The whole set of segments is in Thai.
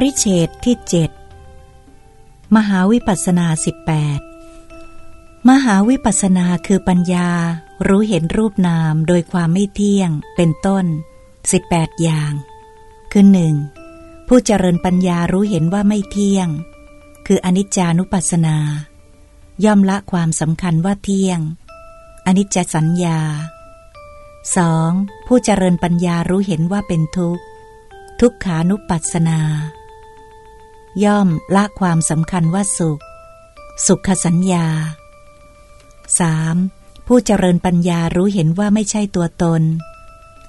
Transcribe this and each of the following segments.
ปริเฉดที่เจ็ดมหาวิปัสนาสิบแปดมหาวิปัสนาคือปัญญา รู้เห็นรูปนามโดยความไม่เที่ยง เป็นต้นสิบแปดอย่าง คือหนึ่งผู้เจริญปัญญารู้เห็นว่าไม่เที่ยง คืออนิจจานุปัสสนา ย่อมละความสำคัญว่าเที่ยง อนิจจสัญญา 2. ผู้เจริญปัญญารู้เห็นว่าเป็นทุกข์ ทุกขานุปัสสนา ย่อมละความสำคัญว่าสุข สุขสัญญา 3. ผู้เจริญปัญญารู้เห็นว่าไม่ใช่ตัวตน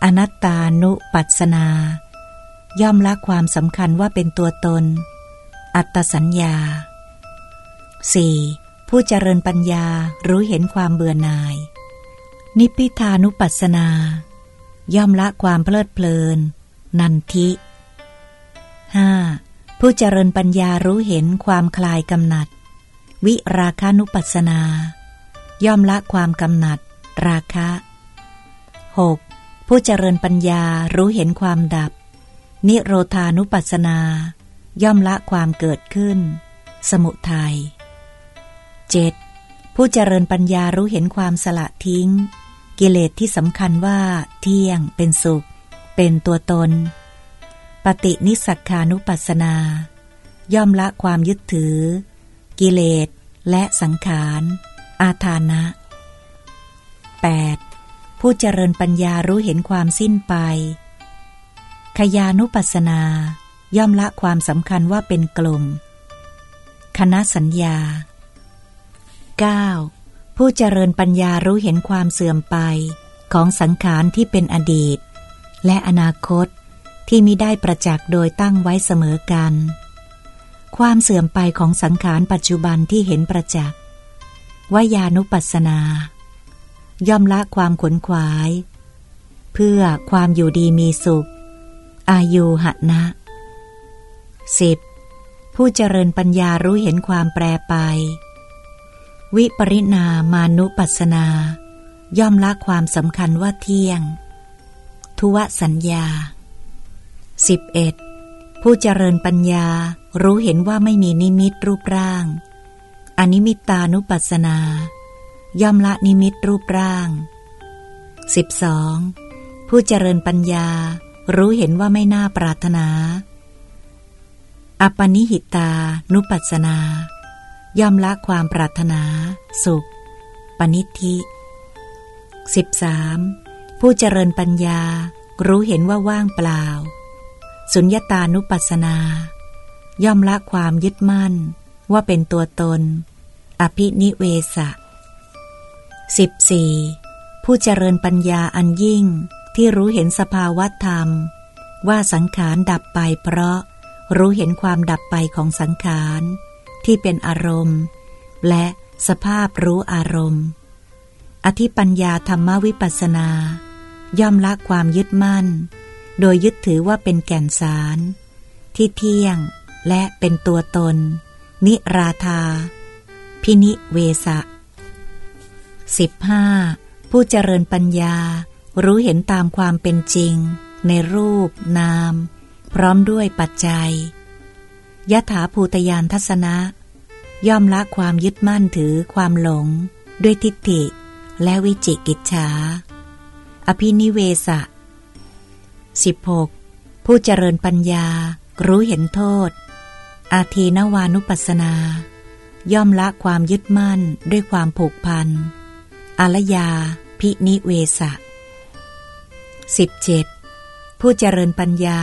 อนัตตานุปัสนา ย่อมละความสำคัญว่าเป็นตัวตน อัตสัญญา 4. ผู้เจริญปัญญารู้เห็นความเบื่อหน่าย นิพพิทานุปัสสนา ย่อมละความเพลิดเพลิน นันทิ 5. ผู้เจริญปัญญารู้เห็นความคลายกำหนัด วิราคานุปัสสนา ย่อมละความกำหนัด ราคะ 6. ผู้เจริญปัญญารู้เห็นความดับ นิโรธานุปัสสนา ย่อมละความเกิดขึ้น สมุทัย 7. ผู้เจริญปัญญารู้เห็นความสละทิ้ง กิเลสที่สำคัญว่า เที่ยง เป็นสุข เป็นตัวตน ปฏินิสักานุปัสสนา ย่อมละความยึดถือ กิเลสและสังขาร อาทานะ 8. ผู้เจริญปัญญารู้เห็นความสิ้นไป ขยานุปัสสนา ย่อมละความสำคัญว่าเป็นกลุ่ม คณะสัญญา 9. ผู้เจริญปัญญารู้เห็นความเสื่อมไป ของสังขารที่เป็นอดีต และอนาคต ที่มิได้ประจักษ์โดยตั้งไว้เสมอกัน ความเสื่อมไปของสังขารปัจจุบันที่เห็นประจักษ์วายานุปัสสนา ย่อมละความขนขวาย เพื่อความอยู่ดีมีสุข อายุหะนะ 10. ผู้เจริญปัญญารู้เห็นความแปรไป วิปริณามานุปัสสนา ย่อมละความสำคัญว่าเที่ยง ทุวสัญญา 11. ผู้เจริญปัญญารู้เห็นว่าไม่มีนิมิตรูปร่าง อนิมิตตานุปัสสนา ย่อมละนิมิตรูปร่าง 12. ผู้เจริญปัญญารู้เห็นว่าไม่น่าปรารถนา อปนิหิตานุปัสสนา ย่อมละความปรารถนา สุข ปณิธิ 13. ผู้เจริญปัญญารู้เห็นว่าว่างเปล่า สุญญตานุปัสสนา ย่อมละความยึดมั่น ว่าเป็นตัวตน อภินิเวสะ 14. ผู้เจริญปัญญาอันยิ่งที่รู้เห็นสภาวะธรรม ว่าสังขารดับไปเพราะรู้เห็นความดับไปของสังขาร ที่เป็นอารมณ์ และสภาพรู้อารมณ์ อธิปัญญาธรรมวิปัสสนา ย่อมละความยึดมั่น โดยยึดถือว่าเป็นแก่นสาร ที่เที่ยงและเป็นตัวตน นิราธา พินิเวสะ 15. ผู้เจริญปัญญา รู้เห็นตามความเป็นจริง ในรูป นาม พร้อมด้วยปัจจัยยถาภูตยานทัศนะ ย่อมละความยึดมั่นถือความหลง ด้วยทิฏฐิ และวิจิกิจฉาอภินิเวสะ 16. ผู้เจริญปัญญา รู้เห็นโทษ อาทีนวานุปัสนา ย่อมละความยึดมั่นด้วยความผูกพันอารยา พินิเวสะ 17. ผู้เจริญปัญญา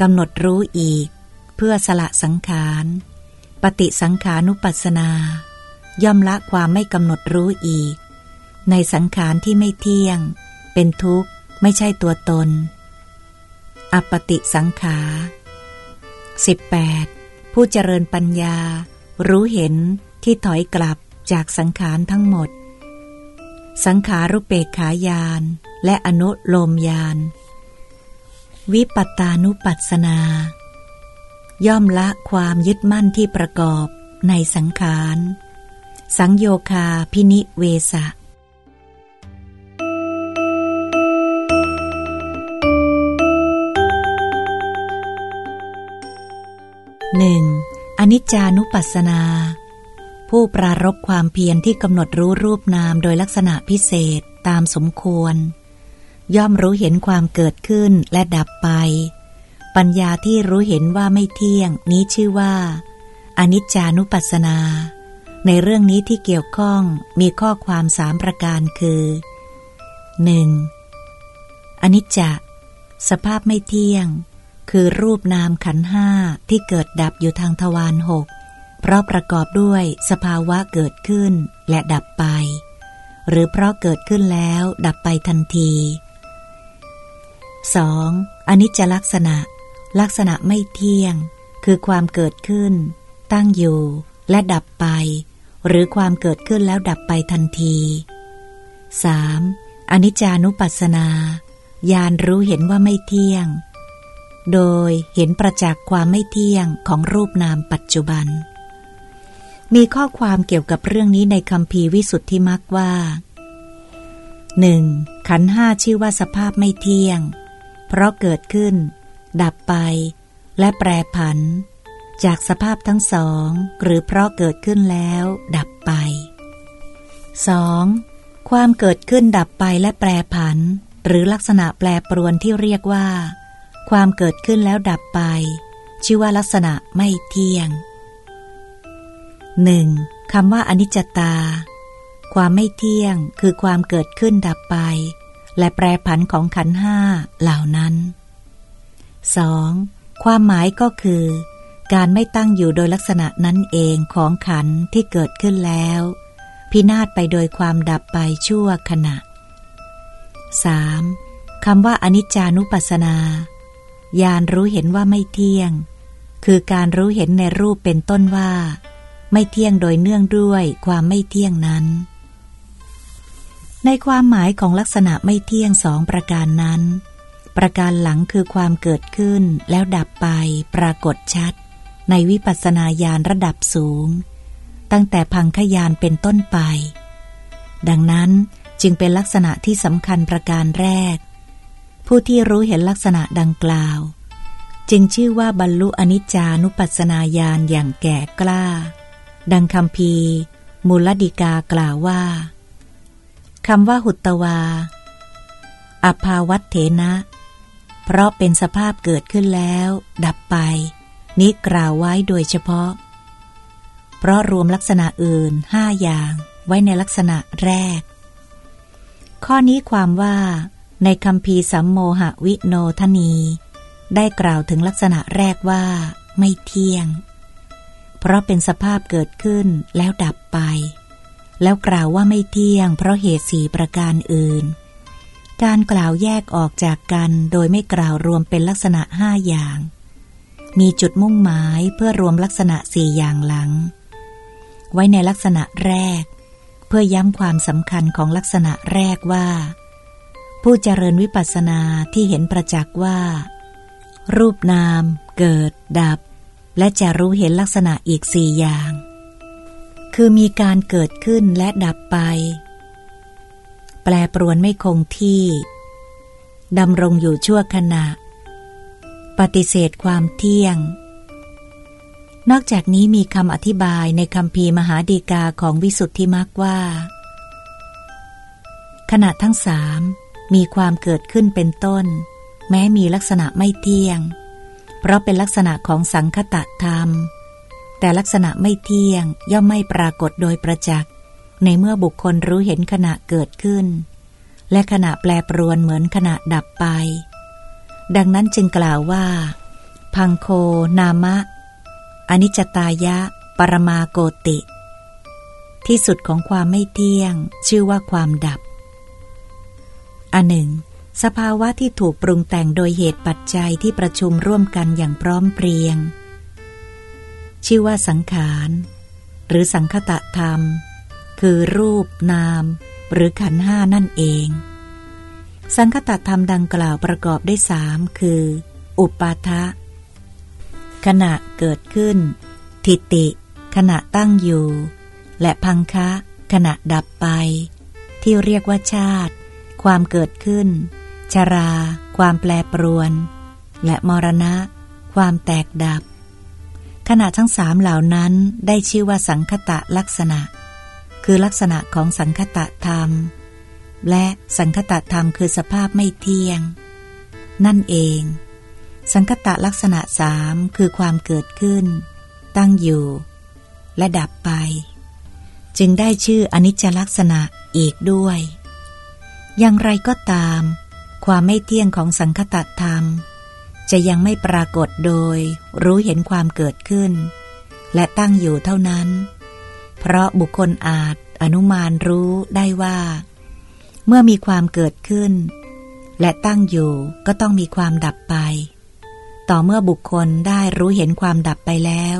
กำหนดรู้อีก เพื่อสละสังขาร ปฏิสังขานุปัสสนา ย่อมละความไม่กำหนดรู้อีก ในสังขารที่ไม่เที่ยง เป็นทุกข์ไม่ใช่ตัวตน อปฏิสังขา 18. ผู้เจริญปัญญา รู้เห็นที่ถอยกลับจากสังขารทั้งหมด สังขารุเปกขายาน และอนุโลมยาน วิปัตตานุปัสสนา ย่อมละความยึดมั่นที่ประกอบในสังขาร สังโยคาพินิเวสะ หนึ่งอนิจจานุปัสสนา ผู้ปรารบความเพียรที่กำหนดรู้รูปนามโดยลักษณะพิเศษตามสมควร ย่อมรู้เห็นความเกิดขึ้นและดับไป ปัญญาที่รู้เห็นว่าไม่เที่ยงนี้ชื่อว่า อนิจจานุปัสสนา ในเรื่องนี้ที่เกี่ยวข้องมีข้อความสามประการคือ 1. อนิจจะ สภาพไม่เที่ยง คือรูปนามขันห้าที่เกิดดับอยู่ทางทวารหกเพราะประกอบด้วยสภาวะเกิดขึ้นและดับไป หรือเพราะเกิดขึ้นแล้วดับไปทันที 2. อนิจจลักษณะ ลักษณะไม่เที่ยง คือความเกิดขึ้น ตั้งอยู่ และดับไป หรือความเกิดขึ้นแล้วดับไปทันที 3. อนิจจานุปัสสนา ญาณรู้เห็นว่าไม่เที่ยง โดยเห็นประจักษ์ความไม่เที่ยงของรูปนามปัจจุบัน มีข้อความเกี่ยวกับเรื่องนี้ในคำพีวิสุทธิมักว่าหนึ่งขันห้าชื่อว่าสภาพไม่เที่ยง เพราะเกิดขึ้น ดับไป และแปรผัน จากสภาพทั้งสอง หรือเพราะเกิดขึ้นแล้ว ดับไป 2. ความเกิดขึ้นดับไปและแปรผัน หรือลักษณะแปรปรวนที่เรียกว่า ความเกิดขึ้นแล้วดับไป ชื่อว่าลักษณะไม่เที่ยงหนึ่งคำว่าอนิจจตา ความไม่เที่ยงคือความเกิดขึ้นดับไป และแปรผันของขันห้าเหล่านั้น 2. ความหมายก็คือ การไม่ตั้งอยู่โดยลักษณะนั้นเองของขันที่เกิดขึ้นแล้ว พินาศไปโดยความดับไปชั่วขณะ 3. คำว่าอนิจจานุปัสสนา ญาณรู้เห็นว่าไม่เที่ยง คือการรู้เห็นในรูปเป็นต้นว่า ไม่เที่ยงโดยเนื่องด้วยความไม่เที่ยงนั้น ในความหมายของลักษณะไม่เที่ยงสองประการนั้น ประการหลังคือความเกิดขึ้นแล้วดับไปปรากฏชัด ในวิปัสสนาญาณระดับสูง ตั้งแต่พังขยานเป็นต้นไป ดังนั้นจึงเป็นลักษณะที่สำคัญประการแรก ผู้ที่รู้เห็นลักษณะดังกล่าว จึงชื่อว่าบรรลุอนิจจานุปัสสนาญาณอย่างแก่กล้า ดังคำพีมูลดิกากล่าวว่าคำว่าหุตวา อภาวัตเถนะ เพราะเป็นสภาพเกิดขึ้นแล้ว ดับไป นี้กล่าวไว้โดยเฉพาะ เพราะรวมลักษณะอื่นห้าอย่างไว้ในลักษณะแรก ข้อนี้ความว่า ในคำพีสัมโมหวิโนทนี ได้กล่าวถึงลักษณะแรกว่า ไม่เที่ยง เพราะเป็นสภาพเกิดขึ้นแล้วดับไป แล้วกล่าวว่าไม่เที่ยง เพราะเหตุสี่ประการอื่น การกล่าวแยกออกจากกันโดยไม่กล่าวรวมเป็นลักษณะห้าอย่าง มีจุดมุ่งหมายเพื่อรวมลักษณะสี่อย่างหลัง ไว้ในลักษณะแรก เพื่อย้ำความสำคัญของลักษณะแรกว่า ผู้เจริญวิปัสสนาที่เห็นประจักษ์ว่า รูปนาม เกิด ดับ และจะรู้เห็นลักษณะอีกสี่อย่าง คือมีการเกิดขึ้นและดับไป แปลปรวนไม่คงที่ดำรงอยู่ชั่วขณะ ปฏิเสธความเที่ยง นอกจากนี้มีคำอธิบายในคำพีมหาดีกาของวิสุทธิมักว่า ขณะทั้งสาม มีความเกิดขึ้นเป็นต้น แม้มีลักษณะไม่เที่ยง เพราะเป็นลักษณะของสังคตะธรรม แต่ลักษณะไม่เที่ยงย่อมไม่ปรากฏโดยประจักษ์ ในเมื่อบุคคลรู้เห็นขณะเกิดขึ้น และขณะแปรปรวนเหมือนขณะดับไป ดังนั้นจึงกล่าวว่า พังโคนามะ อนิจจตายะ ปรมาโกติ ที่สุดของความไม่เที่ยง ชื่อว่าความดับ อันหนึ่ง สภาวะที่ถูกปรุงแต่งโดยเหตุปัจจัยที่ประชุมร่วมกันอย่างพร้อมเพรียง ชื่อว่าสังขาร หรือสังคตะธรรม คือรูปนาม หรือขันห้านั่นเอง สังคตะธรรมดังกล่าวประกอบด้วยสามคือ อุปาทะ ขณะเกิดขึ้น ทิติ ขณะตั้งอยู่ และพังคะ ขณะดับไป ที่เรียกว่าชาติ ความเกิดขึ้น ชรา ความแปรปรวน และมรณะ ความแตกดับ ขณะทั้งสามเหล่านั้นได้ชื่อว่าสังคตะลักษณะ คือลักษณะของสังคตะธรรม และสังคตะธรรมคือสภาพไม่เที่ยง นั่นเอง สังคตะลักษณะสามคือความเกิดขึ้น ตั้งอยู่ และดับไป จึงได้ชื่ออนิจจลักษณะอีกด้วย อย่างไรก็ตาม ความไม่เที่ยงของสังคตะธรรม จะยังไม่ปรากฏโดยรู้เห็นความเกิดขึ้น และตั้งอยู่เท่านั้น เพราะบุคคลอาจอนุมานรู้ได้ว่า เมื่อมีความเกิดขึ้น และตั้งอยู่ก็ต้องมีความดับไป ต่อเมื่อบุคคลได้รู้เห็นความดับไปแล้ว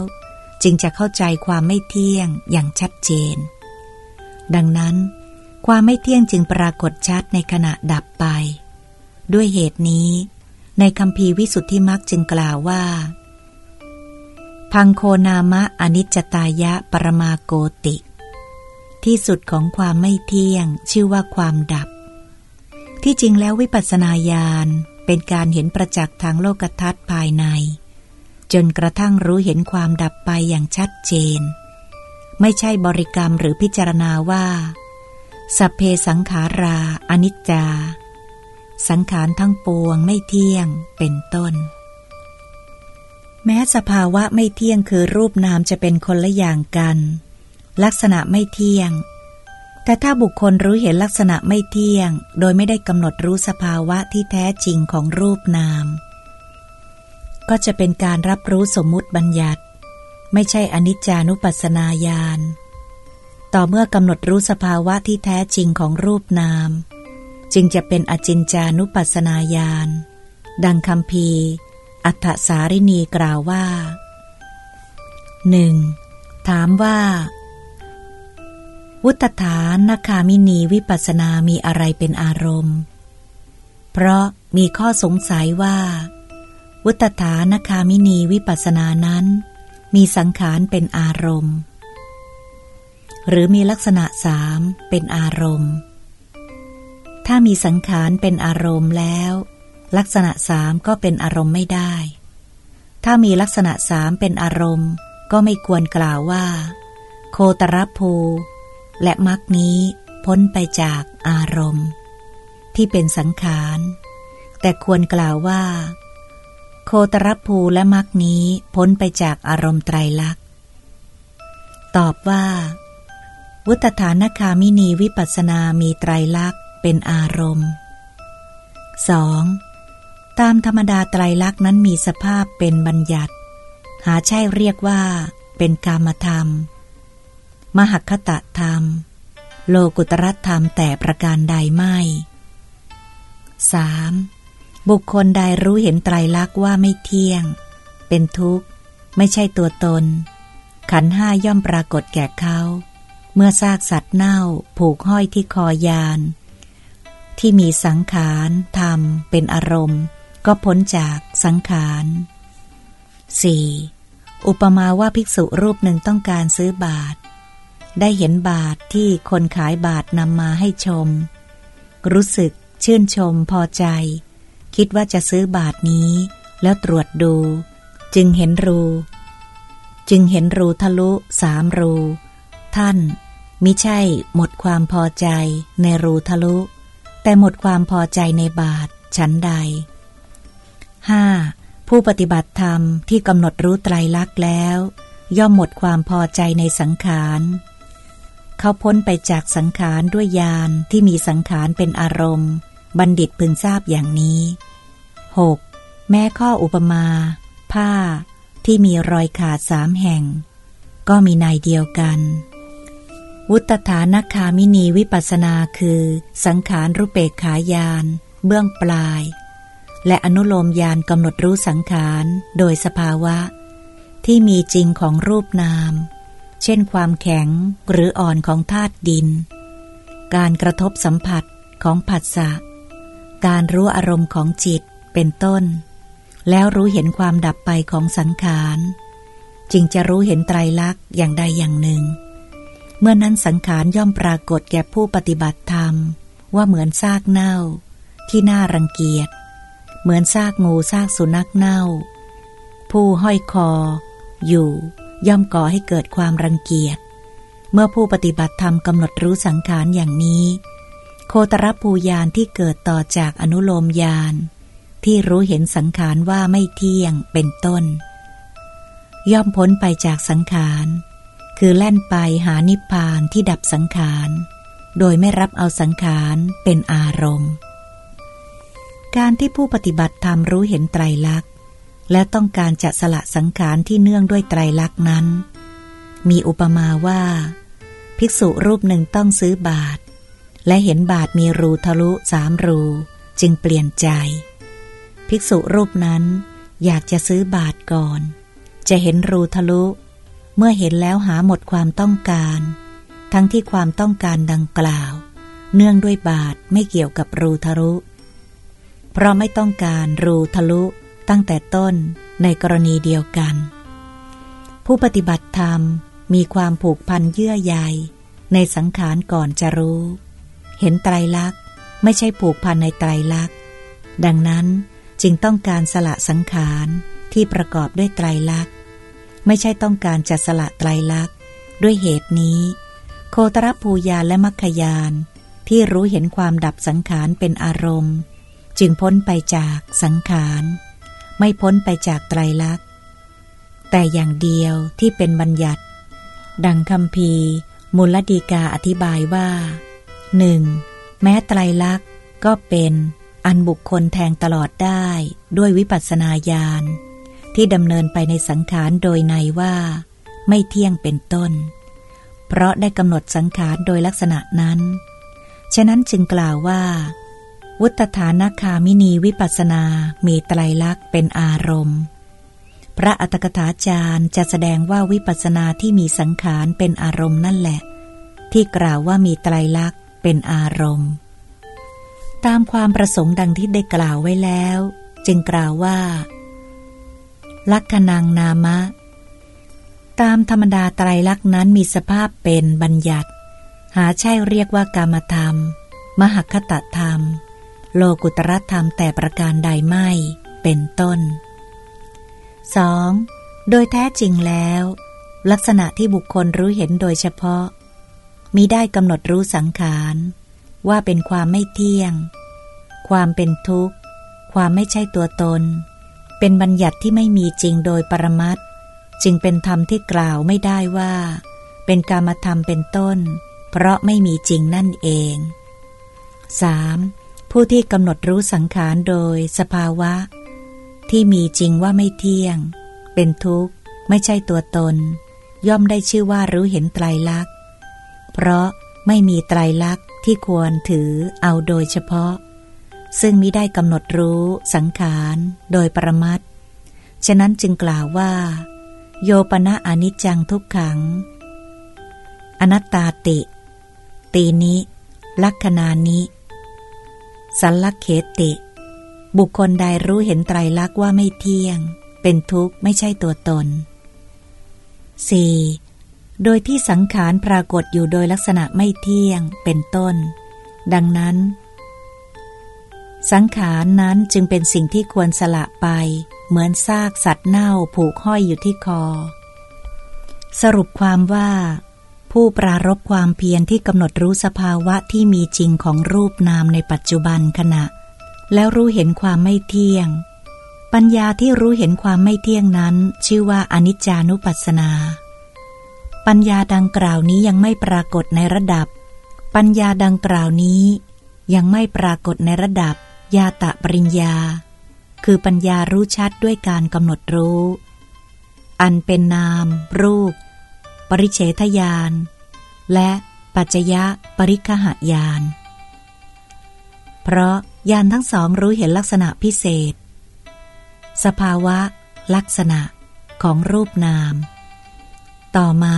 จึงจะเข้าใจความไม่เที่ยงอย่างชัดเจน ดังนั้น ความไม่เที่ยงจึงปรากฏชัดในขณะดับไป ด้วยเหตุนี้ ในคำพีวิสุทธิมักจึงกล่าวว่า พังโคนามะอนิจจตายะปรมาโกติ ที่สุดของความไม่เที่ยงชื่อว่าความดับ ที่จริงแล้ววิปัสสนาญาณเป็นการเห็นประจักษ์ทางโลกทัศน์ภายใน จนกระทั่งรู้เห็นความดับไปอย่างชัดเจน ไม่ใช่บริกรรมหรือพิจารณาว่า สัพเพสังขาราอนิจจา สังขารทั้งปวงไม่เที่ยงเป็นต้น แม้สภาวะไม่เที่ยงคือรูปนามจะเป็นคนละอย่างกัน ลักษณะไม่เที่ยง แต่ถ้าบุคคลรู้เห็นลักษณะไม่เที่ยง โดยไม่ได้กำหนดรู้สภาวะที่แท้จริงของรูปนาม ก็จะเป็นการรับรู้สมมุติบัญญัติ ไม่ใช่อนิจจานุปัสสนาญาณ ต่อเมื่อกำหนดรู้สภาวะที่แท้จริงของรูปนาม จึงจะเป็นอจินจานุปัสนาญาณดังคำพีอัฏฐสารินีกล่าวว่าหนึ่งถามว่า วุตฐานนาคามินีวิปัสนามีอะไรเป็นอารมณ์ เพราะมีข้อสงสัยว่า วุตฐานนาคามินีวิปัสนานั้น มีสังขารเป็นอารมณ์ หรือมีลักษณะสามเป็นอารมณ์ ถ้ามีสังขารเป็นอารมณ์แล้ว ลักษณะสามก็เป็นอารมณ์ไม่ได้ ถ้ามีลักษณะสามเป็นอารมณ์ ก็ไม่ควรกล่าวว่า โคตรภู และมรคนี้พ้นไปจากอารมณ์ ที่เป็นสังขาร แต่ควรกล่าวว่า โคตรภูและมรรคนี้พ้นไปจากอารมณ์ไตรลักษณ์ตอบว่า วุตฐานคามินีวิปัสนามีไตรลักษณ์เป็นอารมณ์ 2. ตามธรรมดาไตรลักษณ์นั้นมีสภาพเป็นบัญญัติ หาใช่เรียกว่า เป็นกามธรรม มหคตะธรรม โลกุตรธรรมแต่ประการใดไม่ 3. บุคคลใดรู้เห็นไตรลักษณ์ว่าไม่เที่ยง เป็นทุกข์ ไม่ใช่ตัวตน ขันห้าย่อมปรากฏแก่เขา เมื่อซากสัตว์เน่าผูกห้อยที่คอยาน ที่มีสังขารธรรม เป็นอารมณ์ ก็พ้นจากสังขาร 4. อุปมาว่าภิกษุรูปหนึ่งต้องการซื้อบาท ได้เห็นบาทที่คนขายบาทนำมาให้ชม รู้สึกชื่นชมพอใจ คิดว่าจะซื้อบาทนี้แล้วตรวจดู จึงเห็นรู จึงเห็นรูทะลุสามรู ท่าน มิใช่หมดความพอใจในรูทะลุ แต่หมดความพอใจในบาทฉันใด 5. ผู้ปฏิบัติธรรมที่กำหนดรู้ไตรลักษณ์แล้ว ย่อมหมดความพอใจในสังขาร เขาพ้นไปจากสังขารด้วยญาณที่มีสังขารเป็นอารมณ์ บัณฑิตพึงทราบอย่างนี้ 6. แม้ข้ออุปมา ผ้าที่มีรอยขาดสามแห่ง ก็มีนายเดียวกัน วุตถานคามินีวิปัสนาคือ สังขารรูปเปกขายาน เบื้องปลาย และอนุโลมยานกำหนดรู้สังขาร โดยสภาวะ ที่มีจริงของรูปนาม เช่นความแข็งหรืออ่อนของธาตุดิน การกระทบสัมผัสของผัสสะ การรู้อารมณ์ของจิตเป็นต้น แล้วรู้เห็นความดับไปของสังขาร จึงจะรู้เห็นไตรลักษณ์อย่างใดอย่างหนึ่ง เมื่อนั้นสังขารย่อมปรากฏแก่ผู้ปฏิบัติธรรม ว่าเหมือนซากเน่า ที่น่ารังเกียจ เหมือนซากงูซากสุนัขเน่า ผู้ห้อยคอ อยู่ ย่อมก่อให้เกิดความรังเกียจ เมื่อผู้ปฏิบัติธรรมกำหนดรู้สังขารอย่างนี้ โคตรภูยานที่เกิดต่อจากอนุโลมยานที่รู้เห็นสังขารว่าไม่เที่ยงเป็นต้น ย่อมพ้นไปจากสังขาร คือแล่นไปหานิพพานที่ดับสังขาร โดยไม่รับเอาสังขารเป็นอารมณ์ การที่ผู้ปฏิบัติธรรมรู้เห็นไตรลักษณ์ และต้องการจะสละสังขารที่เนื่องด้วยไตรลักษณ์นั้น มีอุปมาว่า ภิกษุรูปหนึ่งต้องซื้อบาท และเห็นบาทมีรูทะลุสามรู จึงเปลี่ยนใจ ภิกษุรูปนั้นอยากจะซื้อบาทก่อน จะเห็นรูทะลุ เมื่อเห็นแล้วหาหมดความต้องการ ทั้งที่ความต้องการดังกล่าว เนื่องด้วยบาทไม่เกี่ยวกับรูทะลุ เพราะไม่ต้องการรูทะลุตั้งแต่ต้นในกรณีเดียวกัน ผู้ปฏิบัติธรรมมีความผูกพันเยื่อใยในสังขารก่อนจะรู้ เห็นไตรลักษณ์ไม่ใช่ผูกพันในไตรลักษณ์ ดังนั้นจึงต้องการสละสังขารที่ประกอบด้วยไตรลักษณ์ ไม่ใช่ต้องการจะสละไตรลักษณ์ ด้วยเหตุนี้ โคตรภูยานและมัคคยาน ที่รู้เห็นความดับสังขารเป็นอารมณ์ จึงพ้นไปจากสังขาร ไม่พ้นไปจากไตรลักษณ์ แต่อย่างเดียวที่เป็นบัญญัติ ดังคำพีมูลดีกาอธิบายว่าหนึ่งแม้ไตรลักษณ์ก็เป็นอันบุคคลแทงตลอดได้ด้วยวิปัสสนาญาณ ที่ดำเนินไปในสังขารโดยในว่า ไม่เที่ยงเป็นต้น เพราะได้กำหนดสังขารโดยลักษณะนั้น ฉะนั้นจึงกล่าวว่า วุตฐานาคามินีวิปัสนา มีไตรลักษณ์เป็นอารมณ์ พระอัตถกถาจารย์จะแสดงว่าวิปัสนาที่มีสังขารเป็นอารมณ์นั่นแหละ ที่กล่าวว่ามีไตรลักษณ์เป็นอารมณ์ ตามความประสงค์ดังที่ได้กล่าวไว้แล้ว จึงกล่าวว่า ลักขณังนามะ ตามธรรมดาไตรลักษณ์นั้นมีสภาพเป็นบัญญัติ หาใช่เรียกว่ากามธรรม มหคตธรรม โลกุตรธรรมแต่ประการใดไม่ เป็นต้น 2. โดยแท้จริงแล้ว ลักษณะที่บุคคลรู้เห็นโดยเฉพาะมิได้กำหนดรู้สังขาร ว่าเป็นความไม่เที่ยง ความเป็นทุกข์ ความไม่ใช่ตัวตน เป็นบัญญัติที่ไม่มีจริงโดยปรมัตจึงเป็นธรรมที่กล่าวไม่ได้ว่า เป็นกามธรรมเป็นต้น เพราะไม่มีจริงนั่นเอง 3. ผู้ที่กำหนดรู้สังขารโดยสภาวะ ที่มีจริงว่าไม่เที่ยง เป็นทุกข์ ไม่ใช่ตัวตน ย่อมได้ชื่อว่ารู้เห็นไตรลักษณ์ เพราะไม่มีไตรลักษณ์ที่ควรถือเอาโดยเฉพาะ ซึ่งมิได้กำหนดรู้สังขารโดยประมัดฉะนั้นจึงกล่าวว่า โยปนะอนิจจังทุกขัง อนัตตาติ ตีนิ ลักขณานิสัลลักเขติ บุคคลใดรู้เห็นไตรลักษณ์ว่าไม่เที่ยง เป็นทุกข์ไม่ใช่ตัวตน 4. โดยที่สังขารปรากฏอยู่โดยลักษณะไม่เที่ยงเป็นต้น ดังนั้น สังขารนั้นจึงเป็นสิ่งที่ควรสละไป เหมือนซากสัตว์เน่าผูกห้อยอยู่ที่คอ สรุปความว่า ผู้ปรารบความเพียรที่กำหนดรู้สภาวะที่มีจริงของรูปนามในปัจจุบันขณะ แล้วรู้เห็นความไม่เที่ยง ปัญญาที่รู้เห็นความไม่เที่ยงนั้น ชื่อว่าอนิจจานุปัสสนา ปัญญาดังกล่าวนี้ยังไม่ปรากฏในระดับ ปัญญาดังกล่าวนี้ยังไม่ปรากฏในระดับ ยาตะปริญญา คือปัญญารู้ชัดด้วยการกำหนดรู้ อันเป็นนาม รูป ปริเฉทยาน และปัจจยะปริคหายาน เพราะยานทั้งสองรู้เห็นลักษณะพิเศษ สภาวะ ลักษณะของรูปนาม ต่อมา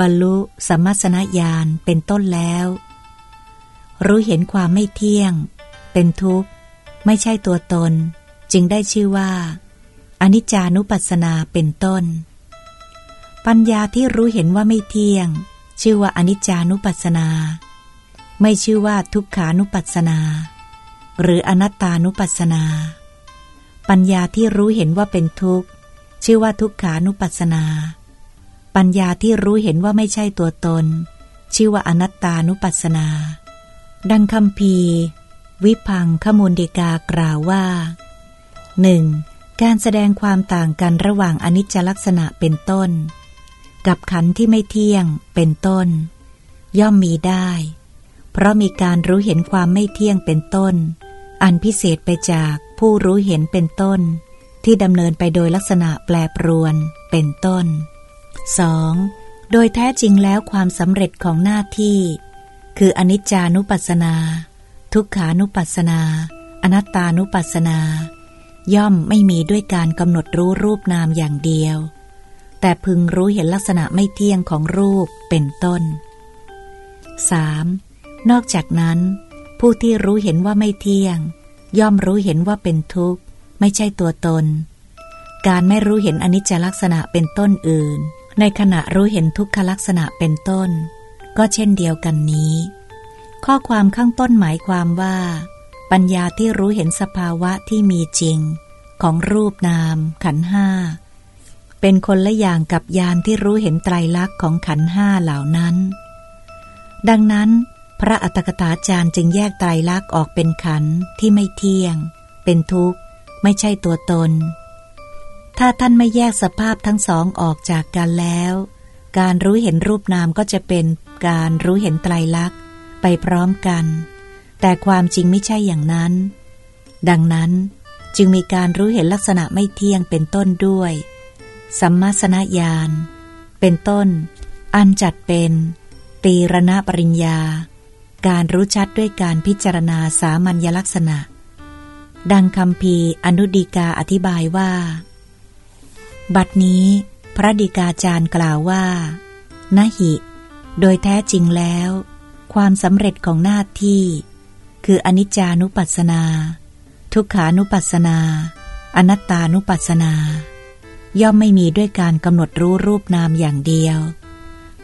บรรลุสัมมาสนญาณเป็นต้นแล้ว รู้เห็นความไม่เที่ยง เป็นทุกข์ ไม่ใช่ตัวตน จึงได้ชื่อว่า อนิจจานุปัสสนาเป็นต้น ปัญญาที่รู้เห็นว่าไม่เที่ยง ชื่อว่าอนิจจานุปัสสนา ไม่ชื่อว่าทุกขานุปัสสนา หรืออนัตตานุปัสสนา ปัญญาที่รู้เห็นว่าเป็นทุกข์ ชื่อว่าทุกขานุปัสสนา ปัญญาที่รู้เห็นว่าไม่ใช่ตัวตน ชื่อว่าอนัตตานุปัสสนา ดังคำพี วิพังขมูลดีกากล่าวว่าหนึ่งการแสดงความต่างกันระหว่างอนิจจลักษณะเป็นต้น กับขันธ์ที่ไม่เที่ยงเป็นต้น ย่อมมีได้ เพราะมีการรู้เห็นความไม่เที่ยงเป็นต้น อันพิเศษไปจากผู้รู้เห็นเป็นต้น ที่ดำเนินไปโดยลักษณะแปรปรวนเป็นต้น 2. โดยแท้จริงแล้วความสำเร็จของหน้าที่ คืออนิจจานุปัสสนา ทุกขานุปัสสนา อนัตตานุปัสสนา ย่อมไม่มีด้วยการกำหนดรู้รูปนามอย่างเดียว แต่พึงรู้เห็นลักษณะไม่เที่ยงของรูปเป็นต้น 3. นอกจากนั้น ผู้ที่รู้เห็นว่าไม่เที่ยง ย่อมรู้เห็นว่าเป็นทุกข์ ไม่ใช่ตัวตน การไม่รู้เห็นอนิจจลักษณะเป็นต้นอื่น ในขณะรู้เห็นทุกขลักษณะเป็นต้น ก็เช่นเดียวกันนี้ ข้อความข้างต้นหมายความว่า ปัญญาที่รู้เห็นสภาวะที่มีจริง ของรูปนาม ขันห้า เป็นคนละอย่างกับยานที่รู้เห็นไตรลักษณ์ของขันห้าเหล่านั้น ดังนั้น พระอัตถกถาจารย์จึงแยกไตรลักษณ์ออกเป็นขันที่ไม่เที่ยง เป็นทุกข์ ไม่ใช่ตัวตน ถ้าท่านไม่แยกสภาพทั้งสองออกจากกันแล้ว การรู้เห็นรูปนามก็จะเป็นการรู้เห็นไตรลักษณ์ ไปพร้อมกัน แต่ความจริงไม่ใช่อย่างนั้น ดังนั้นจึงมีการรู้เห็นลักษณะไม่เที่ยงเป็นต้นด้วย สัมมาสนญาณเป็นต้น อันจัดเป็น ตีรณปริญญา การรู้ชัดด้วยการพิจารณาสามัญลักษณะ ดังคำพีอนุดีกาอธิบายว่า บัดนี้พระดีกาจารย์กล่าวว่า นหิ โดยแท้จริงแล้ว ความสำเร็จของหน้าที่ คืออนิจจานุปัสสนา ทุกขานุปัสสนา อนัตตานุปัสสนา ย่อมไม่มีด้วยการกำหนดรู้รูปนามอย่างเดียว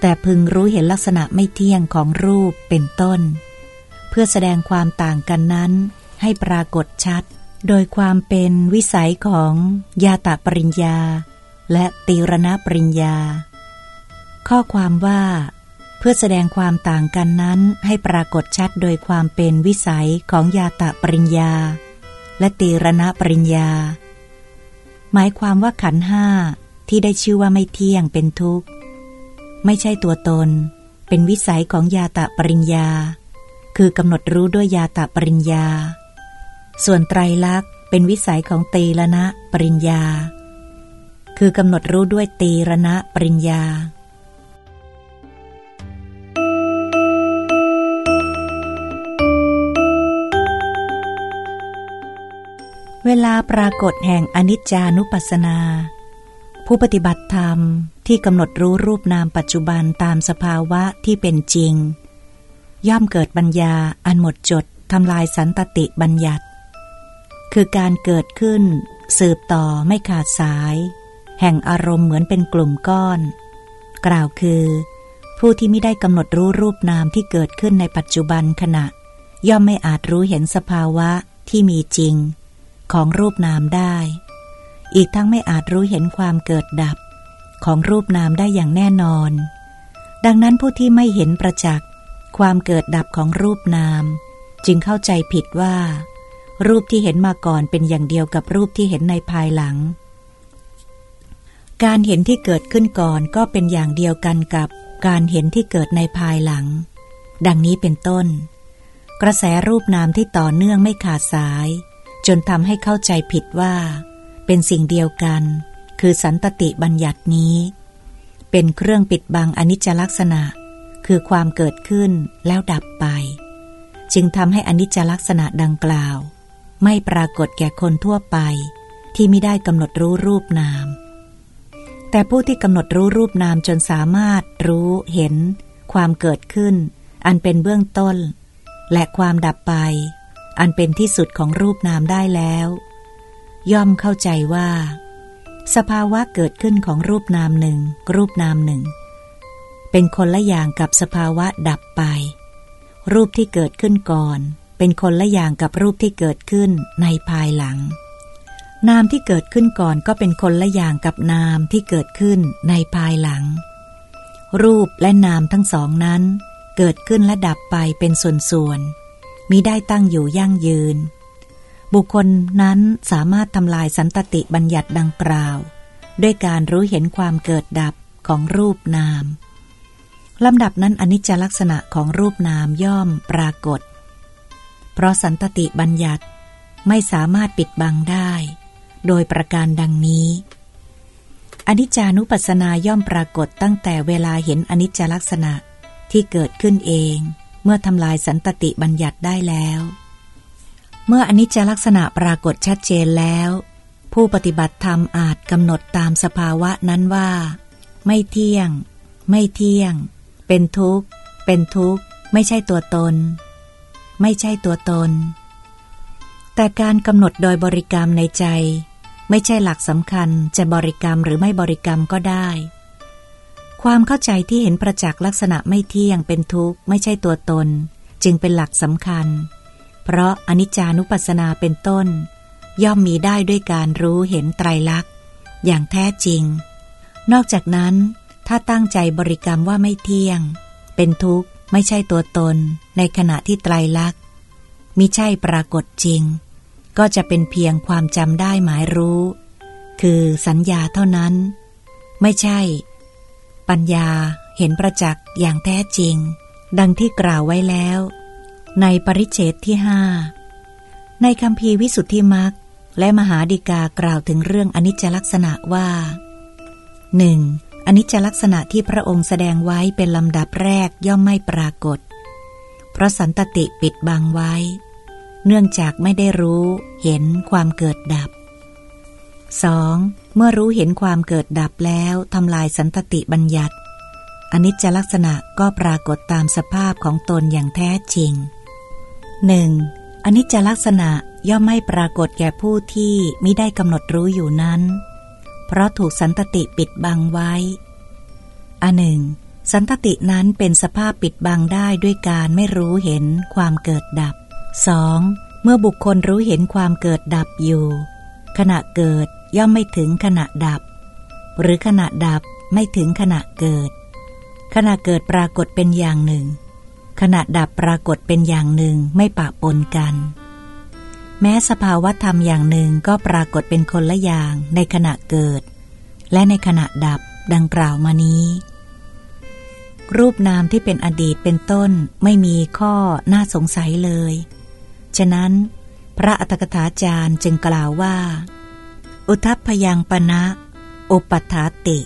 แต่พึงรู้เห็นลักษณะไม่เที่ยงของรูปเป็นต้น เพื่อแสดงความต่างกันนั้นให้ปรากฏชัด โดยความเป็นวิสัยของยาตะปริญญา และตีรณปริญญา ข้อความว่า เพื่อแสดงความต่างกันนั้นให้ปรากฏชัดโดยความเป็นวิสัยของยาตะปริญญา และตีรณะปริญญา หมายความว่าขันห้าที่ได้ชื่อว่าไม่เที่ยงเป็นทุกข์ ไม่ใช่ตัวตน เป็นวิสัยของยาตะปริญญา คือกำหนดรู้ด้วยยาตะปริญญา ส่วนไตรลักษณ์เป็นวิสัยของตีรณะปริญญา คือกำหนดรู้ด้วยตีรณะปริญญา เวลาปรากฏแห่งอนิจจานุปัสสนา ผู้ปฏิบัติธรรมที่กำหนดรู้รูปนามปัจจุบันตามสภาวะที่เป็นจริง ย่อมเกิดปัญญาอันหมดจดทำลายสันตติบัญญัติ คือการเกิดขึ้น สืบต่อไม่ขาดสาย แห่งอารมณ์เหมือนเป็นกลุ่มก้อน กล่าวคือ ผู้ที่ไม่ได้กำหนดรู้รูปนามที่เกิดขึ้นในปัจจุบันขณะ ย่อมไม่อาจรู้เห็นสภาวะที่มีจริง ของรูปนามได้ อีกทั้งไม่อาจรู้เห็นความเกิดดับ ของรูปนามได้อย่างแน่นอน ดังนั้นผู้ที่ไม่เห็นประจักษ์ความเกิดดับของรูปนาม จึงเข้าใจผิดว่า รูปที่เห็นมาก่อนเป็นอย่างเดียวกับรูปที่เห็นในภายหลัง การเห็นที่เกิดขึ้นก่อนก็เป็นอย่างเดียวกันกับการเห็นที่เกิดในภายหลัง ดังนี้เป็นต้น กระแสรูปนามที่ต่อเนื่องไม่ขาดสาย จนทำให้เข้าใจผิดว่า เป็นสิ่งเดียวกัน คือสันตติบัญญัตินี้ เป็นเครื่องปิดบังอนิจจลักษณะ คือความเกิดขึ้นแล้วดับไป จึงทำให้อนิจจลักษณะดังกล่าว ไม่ปรากฏแก่คนทั่วไป ที่ไม่ได้กำหนดรู้รูปนาม แต่ผู้ที่กำหนดรู้รูปนามจนสามารถรู้เห็น ความเกิดขึ้น อันเป็นเบื้องต้น และความดับไป อันเป็นที่สุดของรูปนามได้แล้ว ย่อมเข้าใจว่า สภาวะเกิดขึ้นของรูปนามหนึ่ง รูปนามหนึ่ง เป็นคนละอย่างกับสภาวะดับไป รูปที่เกิดขึ้นก่อน เป็นคนละอย่างกับรูปที่เกิดขึ้นในภายหลัง นามที่เกิดขึ้นก่อนก็เป็นคนละอย่างกับนามที่เกิดขึ้นในภายหลัง รูปและนามทั้งสองนั้น เกิดขึ้นและดับไปเป็นส่วนๆ มิได้ตั้งอยู่ยั่งยืน บุคคลนั้นสามารถทำลายสันตติบัญญัติดังกล่าว ด้วยการรู้เห็นความเกิดดับของรูปนามลำดับนั้นอนิจจลักษณะของรูปนามย่อมปรากฏ เพราะสันตติบัญญัติไม่สามารถปิดบังได้ โดยประการดังนี้ อนิจจานุปัสสนาย่อมปรากฏตั้งแต่เวลาเห็นอนิจจลักษณะที่เกิดขึ้นเอง เมื่อทำลายสันตติบัญญัติได้แล้ว เมื่ออนิจจลักษณะปรากฏชัดเจนแล้ว ผู้ปฏิบัติธรรมอาจกำหนดตามสภาวะนั้นว่า ไม่เที่ยง ไม่เที่ยง เป็นทุกข์ เป็นทุกข์ ไม่ใช่ตัวตน ไม่ใช่ตัวตน แต่การกำหนดโดยบริกรรมในใจ ไม่ใช่หลักสำคัญจะบริกรรมหรือไม่บริกรรมก็ได้ ความเข้าใจที่เห็นประจักษ์ลักษณะไม่เที่ยงเป็นทุกข์ไม่ใช่ตัวตน จึงเป็นหลักสำคัญ เพราะอนิจจานุปัสสนาเป็นต้น ย่อมมีได้ด้วยการรู้เห็นไตรลักษณ์อย่างแท้จริง นอกจากนั้น ถ้าตั้งใจบริกรรมว่าไม่เที่ยง เป็นทุกข์ไม่ใช่ตัวตน ในขณะที่ไตรลักษณ์มิใช่ปรากฏจริง ก็จะเป็นเพียงความจำได้หมายรู้ คือสัญญาเท่านั้น ไม่ใช่ ปัญญาเห็นประจักษ์อย่างแท้จริง ดังที่กล่าวไว้แล้ว ในปริเฉตที่ห้าในคำพีวิสุทธิมักและมหาดิกากล่าวถึงเรื่องอนิจจลักษณะว่าหนึ่งอนิจจลักษณะที่พระองค์แสดงไว้เป็นลำดับแรกย่อมไม่ปรากฏ เพราะสันตติปิดบังไว้ เนื่องจากไม่ได้รู้เห็นความเกิดดับ 2. เมื่อรู้เห็นความเกิดดับแล้วทำลายสันตติบัญญัติอนิจจลักษณะก็ปรากฏตามสภาพของตนอย่างแท้จริง 1. อนิจจลักษณะย่อมไม่ปรากฏแก่ผู้ที่ไม่ได้กำหนดรู้อยู่นั้น เพราะถูกสันตติปิดบังไว้ อันหนึ่ง สันตตินั้นเป็นสภาพปิดบังได้ด้วยการไม่รู้เห็นความเกิดดับ 2. เมื่อบุคคลรู้เห็นความเกิดดับอยู่ ขณะเกิด ย่อมไม่ถึงขณะดับ หรือขณะดับไม่ถึงขณะเกิด ขณะเกิดปรากฏเป็นอย่างหนึ่ง ขณะดับปรากฏเป็นอย่างหนึ่งไม่ปะปนกัน แม้สภาวธรรมอย่างหนึ่งก็ปรากฏเป็นคนละอย่างในขณะเกิด และในขณะดับดังกล่าวมานี้ รูปนามที่เป็นอดีตเป็นต้นไม่มีข้อน่าสงสัยเลย ฉะนั้น พระอัตถกถาจารย์จึงกล่าวว่า อุทัพพยังปณะ อุปัฏฐาติ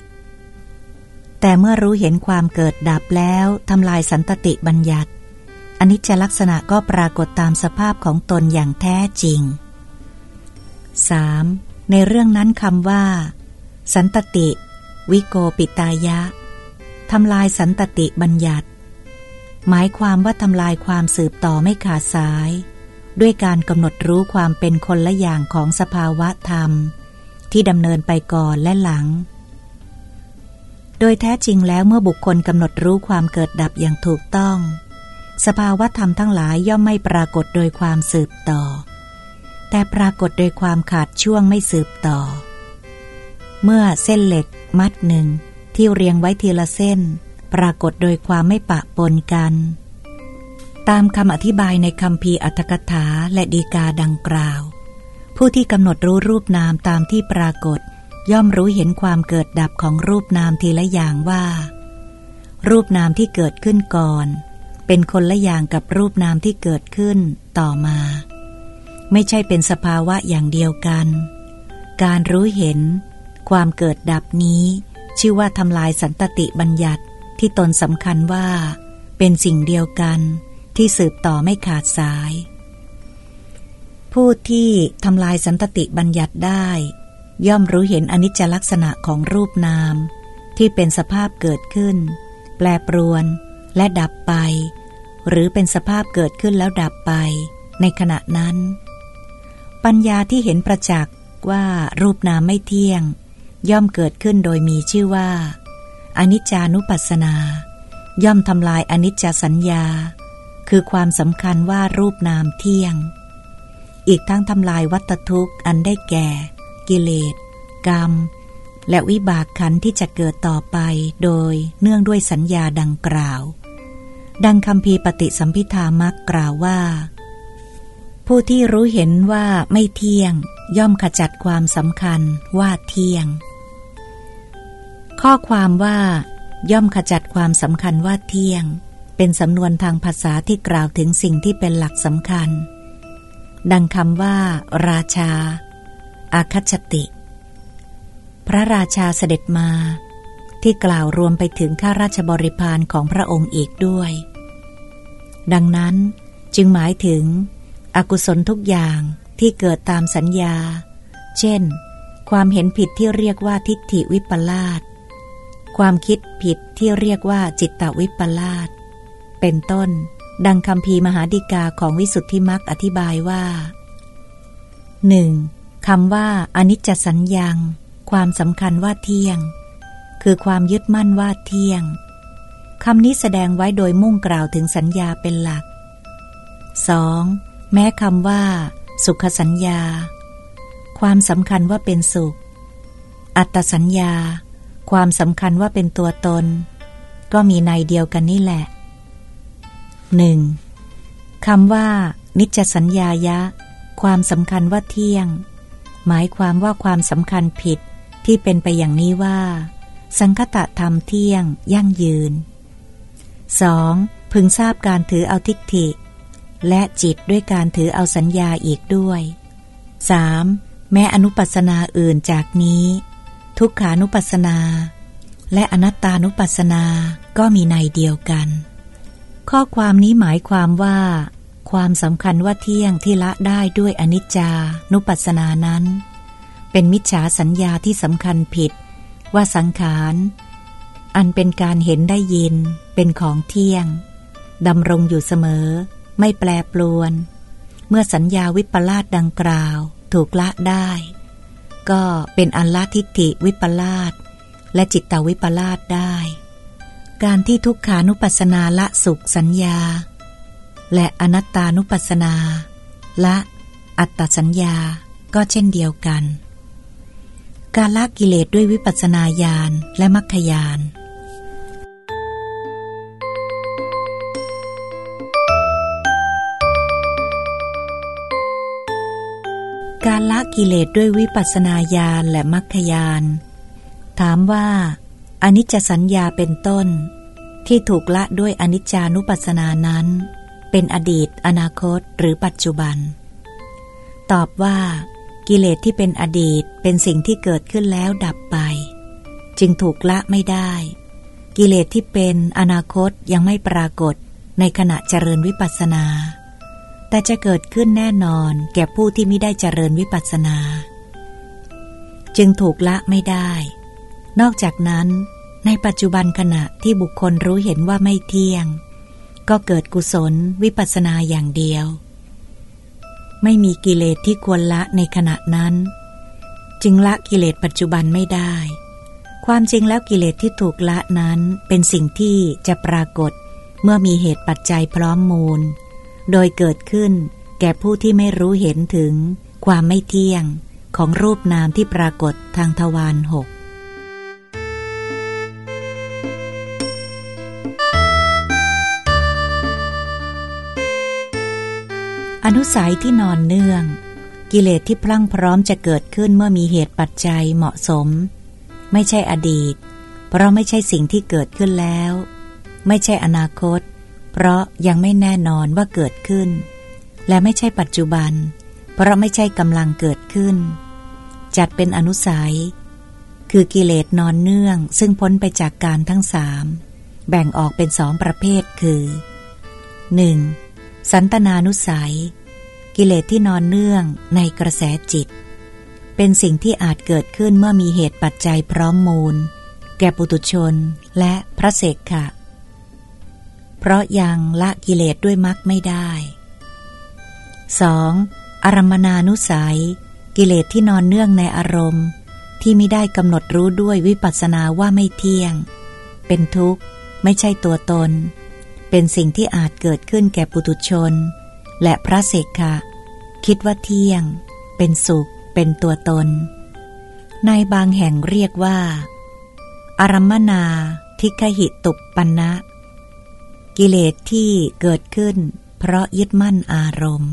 แต่เมื่อรู้เห็นความเกิดดับแล้วทำลายสันตติบัญญัติอนิจจลักษณะก็ปรากฏตามสภาพของตนอย่างแท้จริง 3. ในเรื่องนั้นคำว่า สันตติ วิโกปิตายะทำลายสันตติบัญญัติ หมายความว่าทำลายความสืบต่อไม่ขาดสาย ด้วยการกำหนดรู้ความเป็นคนละอย่างของสภาวะธรรม ที่ดำเนินไปก่อนและหลัง โดยแท้จริงแล้วเมื่อบุคคลกำหนดรู้ความเกิดดับอย่างถูกต้อง สภาวะธรรมทั้งหลายย่อมไม่ปรากฏโดยความสืบต่อ แต่ปรากฏโดยความขาดช่วงไม่สืบต่อ เมื่อเส้นเหล็ก มัดหนึ่งที่เรียงไว้ทีละเส้น ปรากฏโดยความไม่ปะปนกัน ตามคำอธิบายในคำพีอัตถกถาและดีกาดังกล่าว ผู้ที่กำหนดรู้รูปนามตามที่ปรากฏ ย่อมรู้เห็นความเกิดดับของรูปนามทีละอย่างว่า รูปนามที่เกิดขึ้นก่อน เป็นคนละอย่างกับรูปนามที่เกิดขึ้นต่อมา ไม่ใช่เป็นสภาวะอย่างเดียวกัน การรู้เห็น ความเกิดดับนี้ ชื่อว่าทำลายสันตติบัญญัติที่ตนสำคัญว่า เป็นสิ่งเดียวกันที่สืบต่อไม่ขาดสาย ผู้ที่ทำลายสันตติบัญญัติได้ ย่อมรู้เห็นอนิจจลักษณะของรูปนาม ที่เป็นสภาพเกิดขึ้น แปรปรวนและดับไป หรือเป็นสภาพเกิดขึ้นแล้วดับไป ในขณะนั้น ปัญญาที่เห็นประจักษ์ว่ารูปนามไม่เที่ยง ย่อมเกิดขึ้นโดยมีชื่อว่า อนิจจานุปัสสนา ย่อมทำลายอนิจจสัญญา คือความสำคัญว่ารูปนามเที่ยง อีกทั้งทำลายวัตทุกข์อันได้แก่ กิเลส กรรม และวิบากขันที่จะเกิดต่อไปโดยเนื่องด้วยสัญญาดังกล่าว ดังคำพีปฏิสัมพิธามักกล่าวว่า ผู้ที่รู้เห็นว่าไม่เที่ยง ย่อมขจัดความสำคัญว่าเที่ยง ข้อความว่า ย่อมขจัดความสำคัญว่าเที่ยง เป็นสำนวนทางภาษาที่กล่าวถึงสิ่งที่เป็นหลักสำคัญ ดังคำว่า ราชา อาคัจติ พระราชาเสด็จมา ที่กล่าวรวมไปถึงข้าราชบริพารของพระองค์อีกด้วย ดังนั้นจึงหมายถึง อกุศลทุกอย่างที่เกิดตามสัญญา เช่น ความเห็นผิดที่เรียกว่าทิฏฐิวิปลาสความคิดผิดที่เรียกว่าจิตตวิปลาสเป็นต้น ดังคำพีมหาดิกาของวิสุทธิมักอธิบายว่า 1. คำว่าอนิจจสัญญัง ความสำคัญว่าเที่ยง คือความยึดมั่นว่าเที่ยงคำนี้แสดงไว้โดยมุ่งกล่าวถึงสัญญาเป็นหลัก 2. แม้คำว่า สุขสัญญา ความสำคัญว่าเป็นสุข อัตสัญญา ความสำคัญว่าเป็นตัวตน ก็มีในเดียวกันนี่แหละ หนึ่งคำว่า นิจสัญญายะ ความสำคัญว่าเที่ยง หมายความว่าความสำคัญผิดที่เป็นไปอย่างนี้ว่า สังคตะธรรมเที่ยง ยั่งยืน 2. พึงทราบการถือเอาทิฏฐิ และจิตด้วยการถือเอาสัญญาอีกด้วย 3. แม้อนุปัสนาอื่นจากนี้ ทุกขานุปัสนา และอนัตตานุปัสนาก็มีในเดียวกัน ข้อความนี้หมายความว่า ความสำคัญว่าเที่ยงที่ละได้ด้วยอนิจจานุปัสสนานั้น เป็นมิจฉาสัญญาที่สำคัญผิด ว่าสังขาร อันเป็นการเห็นได้ยิน เป็นของเที่ยงดำรงอยู่เสมอ ไม่แปรปรวน เมื่อสัญญาวิปลาสดังกล่าว ถูกละได้ ก็เป็นอันละทิฏฐิวิปลาสและจิตตวิปลาสได้ การที่ทุกขานุปัสสนาละสุขสัญญา และอนัตตานุปัสสนาละอัตตสัญญาก็เช่นเดียวกัน การละกิเลสด้วยวิปัสสนาญาณและมรรคญาณการละกิเลสด้วยวิปัสสนาญาณและมรรคญาณถามว่า อนิจจสัญญาเป็นต้น ที่ถูกละด้วยอนิจจานุปัสสนานั้น เป็นอดีต อนาคตหรือปัจจุบัน ตอบว่า กิเลสที่เป็นอดีตเป็นสิ่งที่เกิดขึ้นแล้วดับไป จึงถูกละไม่ได้ กิเลสที่เป็นอนาคตยังไม่ปรากฏในขณะเจริญวิปัสสนา แต่จะเกิดขึ้นแน่นอนแก่ผู้ที่ไม่ได้เจริญวิปัสสนา จึงถูกละไม่ได้ นอกจากนั้น ในปัจจุบันขณะที่บุคคลรู้เห็นว่าไม่เที่ยง ก็เกิดกุศลวิปัสนาอย่างเดียว ไม่มีกิเลสที่ควรละในขณะนั้น จึงละกิเลสปัจจุบันไม่ได้ ความจริงแล้วกิเลสที่ถูกละนั้นเป็นสิ่งที่จะปรากฏ เมื่อมีเหตุปัจจัยพร้อมมูล โดยเกิดขึ้นแก่ผู้ที่ไม่รู้เห็นถึงความไม่เที่ยงของรูปนามที่ปรากฏทางทวารหก อนุสัยที่นอนเนื่อง กิเลสที่พลั่งพร้อมจะเกิดขึ้นเมื่อมีเหตุปัจจัยเหมาะสม ไม่ใช่อดีต เพราะไม่ใช่สิ่งที่เกิดขึ้นแล้ว ไม่ใช่อนาคต เพราะยังไม่แน่นอนว่าเกิดขึ้น และไม่ใช่ปัจจุบัน เพราะไม่ใช่กำลังเกิดขึ้น จัดเป็นอนุสัย คือกิเลสนอนเนื่องซึ่งพ้นไปจากการทั้งสามแบ่งออกเป็นสองประเภทคือ 1. สันตนานุสัย กิเลสที่นอนเนื่องในกระแสจิต เป็นสิ่งที่อาจเกิดขึ้นเมื่อมีเหตุปัจจัยพร้อมมูล แก่ปุตุชนและพระเสกขะ เพราะยังละกิเลสด้วยมรรคไม่ได้ 2. อารมนานุสัย กิเลสที่นอนเนื่องในอารมณ์ ที่ไม่ได้กำหนดรู้ด้วยวิปัสสนาว่าไม่เที่ยง เป็นทุกข์ ไม่ใช่ตัวตน เป็นสิ่งที่อาจเกิดขึ้นแก่ปุถุชน และพระเสกขะคิดว่าเที่ยง เป็นสุข เป็นตัวตน ในบางแห่งเรียกว่า อารัมมนา ทิคหิตุปปันนะ กิเลสที่เกิดขึ้น เพราะยึดมั่นอารมณ์